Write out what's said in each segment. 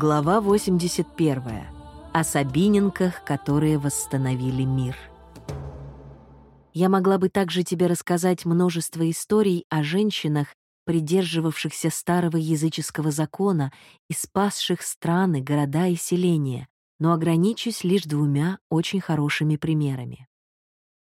Глава 81. О Сабиненках, которые восстановили мир. Я могла бы также тебе рассказать множество историй о женщинах, придерживавшихся старого языческого закона и спасших страны, города и селения, но ограничусь лишь двумя очень хорошими примерами.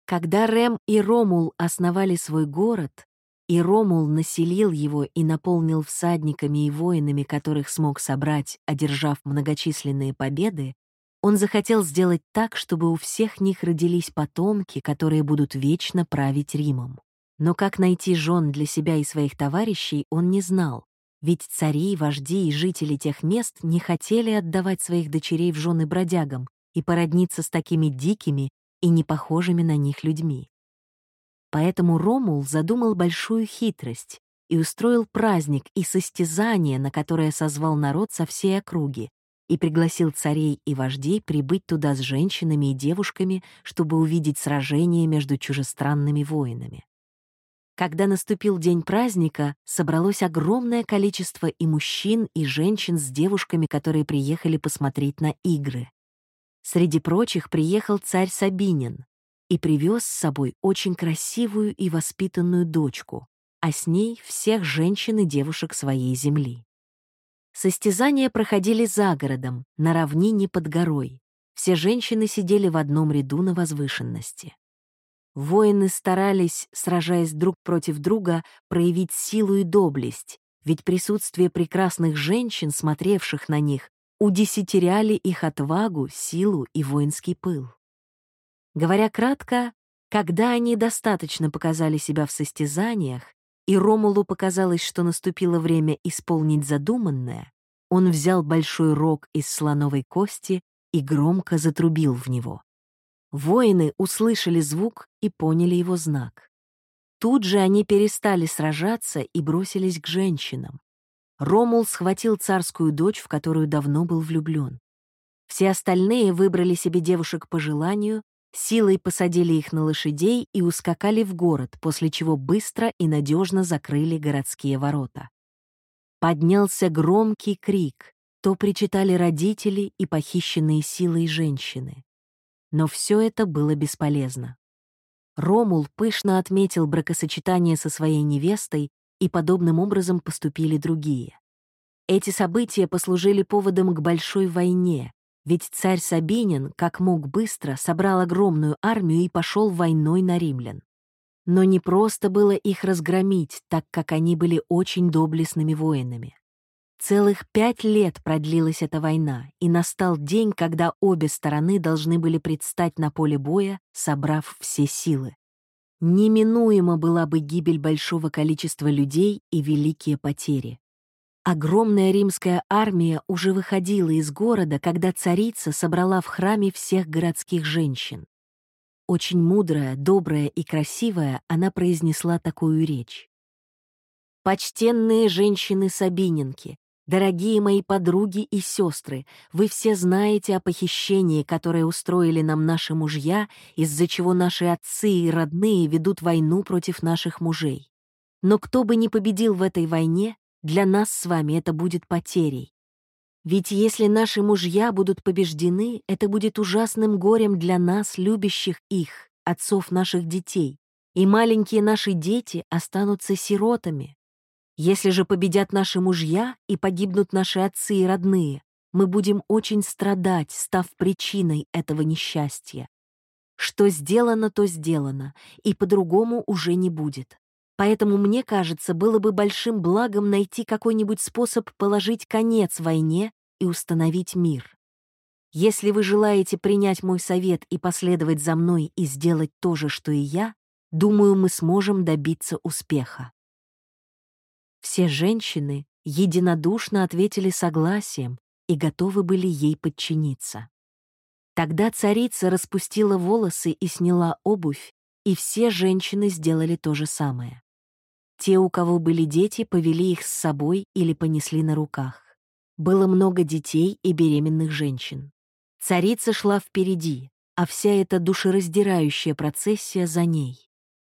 Когда Рем и Ромул основали свой город, и Ромул населил его и наполнил всадниками и воинами, которых смог собрать, одержав многочисленные победы, он захотел сделать так, чтобы у всех них родились потомки, которые будут вечно править Римом. Но как найти жен для себя и своих товарищей, он не знал, ведь цари, вожди и жители тех мест не хотели отдавать своих дочерей в жены бродягам и породниться с такими дикими и не похожими на них людьми. Поэтому Ромул задумал большую хитрость и устроил праздник и состязание, на которое созвал народ со всей округи, и пригласил царей и вождей прибыть туда с женщинами и девушками, чтобы увидеть сражение между чужестранными воинами. Когда наступил день праздника, собралось огромное количество и мужчин, и женщин с девушками, которые приехали посмотреть на игры. Среди прочих приехал царь Сабинин, и привез с собой очень красивую и воспитанную дочку, а с ней всех женщин и девушек своей земли. Состязания проходили за городом, на равнине под горой. Все женщины сидели в одном ряду на возвышенности. Воины старались, сражаясь друг против друга, проявить силу и доблесть, ведь присутствие прекрасных женщин, смотревших на них, удесятеряли их отвагу, силу и воинский пыл. Говоря кратко, когда они достаточно показали себя в состязаниях, и Ромулу показалось, что наступило время исполнить задуманное, он взял большой рог из слоновой кости и громко затрубил в него. Воины услышали звук и поняли его знак. Тут же они перестали сражаться и бросились к женщинам. Ромул схватил царскую дочь, в которую давно был влюблен. Все остальные выбрали себе девушек по желанию силой посадили их на лошадей и ускакали в город, после чего быстро и надежно закрыли городские ворота. Поднялся громкий крик, то причитали родители и похищенные силой женщины. Но все это было бесполезно. Ромул пышно отметил бракосочетание со своей невестой, и подобным образом поступили другие. Эти события послужили поводом к большой войне, ведь царь Сабинин, как мог быстро, собрал огромную армию и пошел войной на римлян. Но не просто было их разгромить, так как они были очень доблестными воинами. Целых пять лет продлилась эта война, и настал день, когда обе стороны должны были предстать на поле боя, собрав все силы. Неминуема была бы гибель большого количества людей и великие потери. Огромная римская армия уже выходила из города, когда царица собрала в храме всех городских женщин. Очень мудрая, добрая и красивая, она произнесла такую речь. «Почтенные женщины-сабининки, дорогие мои подруги и сестры, вы все знаете о похищении, которое устроили нам наши мужья, из-за чего наши отцы и родные ведут войну против наших мужей. Но кто бы ни победил в этой войне, для нас с вами это будет потерей. Ведь если наши мужья будут побеждены, это будет ужасным горем для нас, любящих их, отцов наших детей, и маленькие наши дети останутся сиротами. Если же победят наши мужья и погибнут наши отцы и родные, мы будем очень страдать, став причиной этого несчастья. Что сделано, то сделано, и по-другому уже не будет. Поэтому, мне кажется, было бы большим благом найти какой-нибудь способ положить конец войне и установить мир. Если вы желаете принять мой совет и последовать за мной и сделать то же, что и я, думаю, мы сможем добиться успеха. Все женщины единодушно ответили согласием и готовы были ей подчиниться. Тогда царица распустила волосы и сняла обувь, и все женщины сделали то же самое. Те, у кого были дети, повели их с собой или понесли на руках. Было много детей и беременных женщин. Царица шла впереди, а вся эта душераздирающая процессия за ней.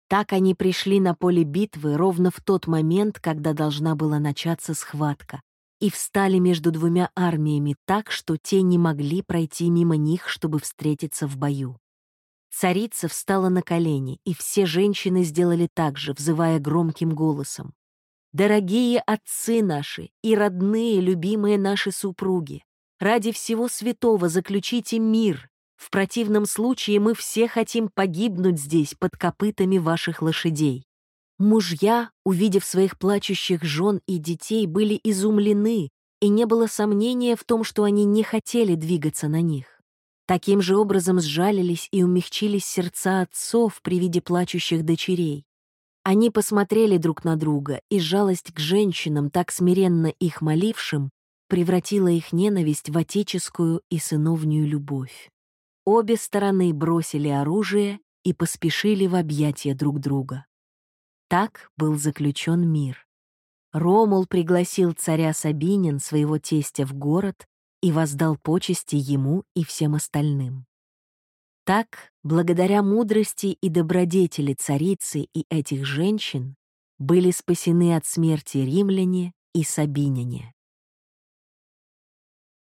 Так они пришли на поле битвы ровно в тот момент, когда должна была начаться схватка, и встали между двумя армиями так, что те не могли пройти мимо них, чтобы встретиться в бою. Царица встала на колени, и все женщины сделали так же, взывая громким голосом. «Дорогие отцы наши и родные, любимые наши супруги, ради всего святого заключите мир. В противном случае мы все хотим погибнуть здесь под копытами ваших лошадей». Мужья, увидев своих плачущих жен и детей, были изумлены, и не было сомнения в том, что они не хотели двигаться на них. Таким же образом сжалились и умягчились сердца отцов при виде плачущих дочерей. Они посмотрели друг на друга, и жалость к женщинам, так смиренно их молившим, превратила их ненависть в отеческую и сыновнюю любовь. Обе стороны бросили оружие и поспешили в объятия друг друга. Так был заключен мир. Ромул пригласил царя Сабинин, своего тестя, в город и воздал почести ему и всем остальным. Так, благодаря мудрости и добродетели царицы и этих женщин, были спасены от смерти римляне и сабиняне.